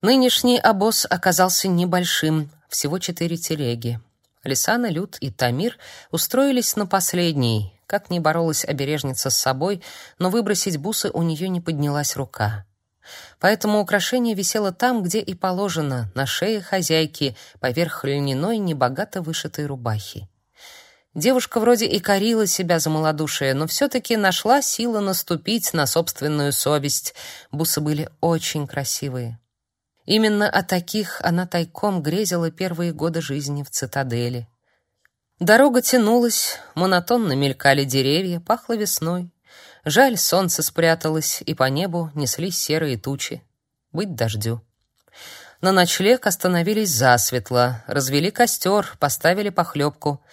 Нынешний обоз оказался небольшим, всего четыре телеги. Лисана, Люд и Тамир устроились на последней. Как ни боролась обережница с собой, но выбросить бусы у нее не поднялась рука. Поэтому украшение висело там, где и положено, на шее хозяйки, поверх льняной небогато вышитой рубахи. Девушка вроде и корила себя за малодушие, но все-таки нашла силы наступить на собственную совесть. Бусы были очень красивые. Именно о таких она тайком грезила первые годы жизни в цитадели. Дорога тянулась, монотонно мелькали деревья, пахло весной. Жаль, солнце спряталось, и по небу неслись серые тучи. Быть дождю. На ночлег остановились засветло, развели костер, поставили похлебку.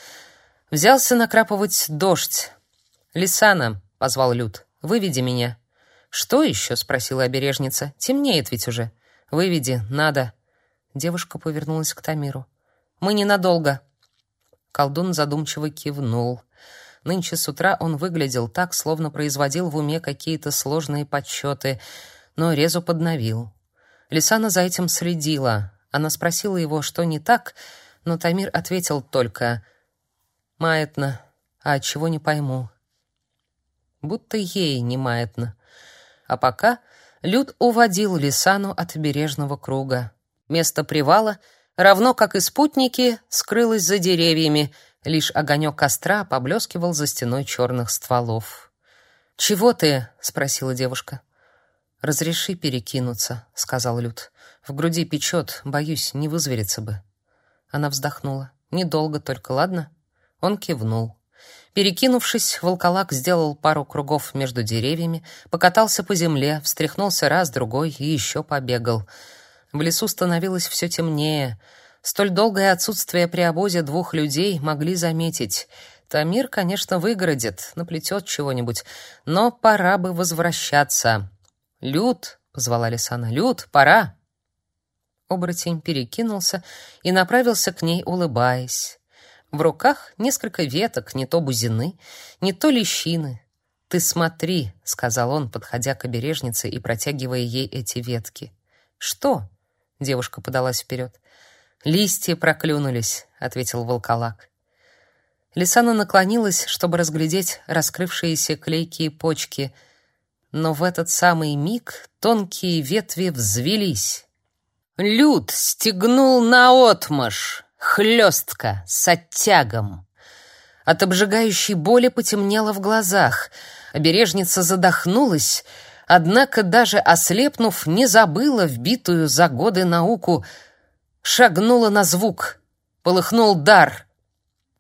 Взялся накрапывать дождь. «Лисана», — позвал Люд, — «выведи меня». «Что еще?» — спросила обережница. «Темнеет ведь уже». «Выведи, надо». Девушка повернулась к Тамиру. «Мы ненадолго». Колдун задумчиво кивнул. Нынче с утра он выглядел так, словно производил в уме какие-то сложные подсчеты, но резу подновил. Лисана за этим следила. Она спросила его, что не так, но Тамир ответил только «Маятно, а чего не пойму». Будто ей не маятно. А пока Люд уводил Лисану от бережного круга. Место привала, равно как и спутники, скрылось за деревьями, Лишь огонек костра поблескивал за стеной черных стволов. «Чего ты?» — спросила девушка. «Разреши перекинуться», — сказал Люд. «В груди печет, боюсь, не вызвериться бы». Она вздохнула. «Недолго только, ладно?» Он кивнул. Перекинувшись, волколак сделал пару кругов между деревьями, покатался по земле, встряхнулся раз, другой и еще побегал. В лесу становилось все темнее — Столь долгое отсутствие при обозе двух людей могли заметить. Тамир, конечно, выгородит, наплетет чего-нибудь, но пора бы возвращаться. «Люд!» — позвала Лисана. «Люд, пора!» Оборотень перекинулся и направился к ней, улыбаясь. В руках несколько веток, не то бузины, не то лещины. «Ты смотри», — сказал он, подходя к обережнице и протягивая ей эти ветки. «Что?» — девушка подалась вперед. Листья проклюнулись, ответил волколак. Лисана наклонилась, чтобы разглядеть раскрывшиеся клейкие почки, но в этот самый миг тонкие ветви взвились. Люд стегнул наотмашь, хлестко, с оттягом. От обжигающей боли потемнело в глазах. Обережница задохнулась, однако даже ослепнув, не забыла вбитую за годы науку — шагнула на звук. Полыхнул дар.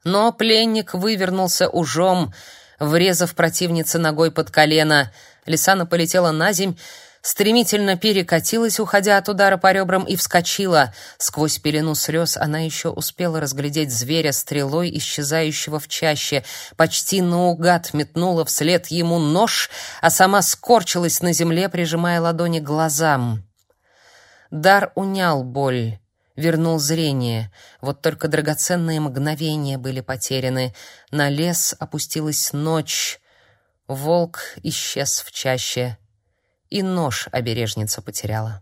Но пленник вывернулся ужом, врезав противнице ногой под колено. Лисана полетела на земь, стремительно перекатилась, уходя от удара по ребрам, и вскочила. Сквозь пелену слез она еще успела разглядеть зверя стрелой, исчезающего в чаще. Почти наугад метнула вслед ему нож, а сама скорчилась на земле, прижимая ладони к глазам. Дар унял боль вернул зрение. Вот только драгоценные мгновения были потеряны. На лес опустилась ночь. Волк исчез в чаще, и нож обережница потеряла.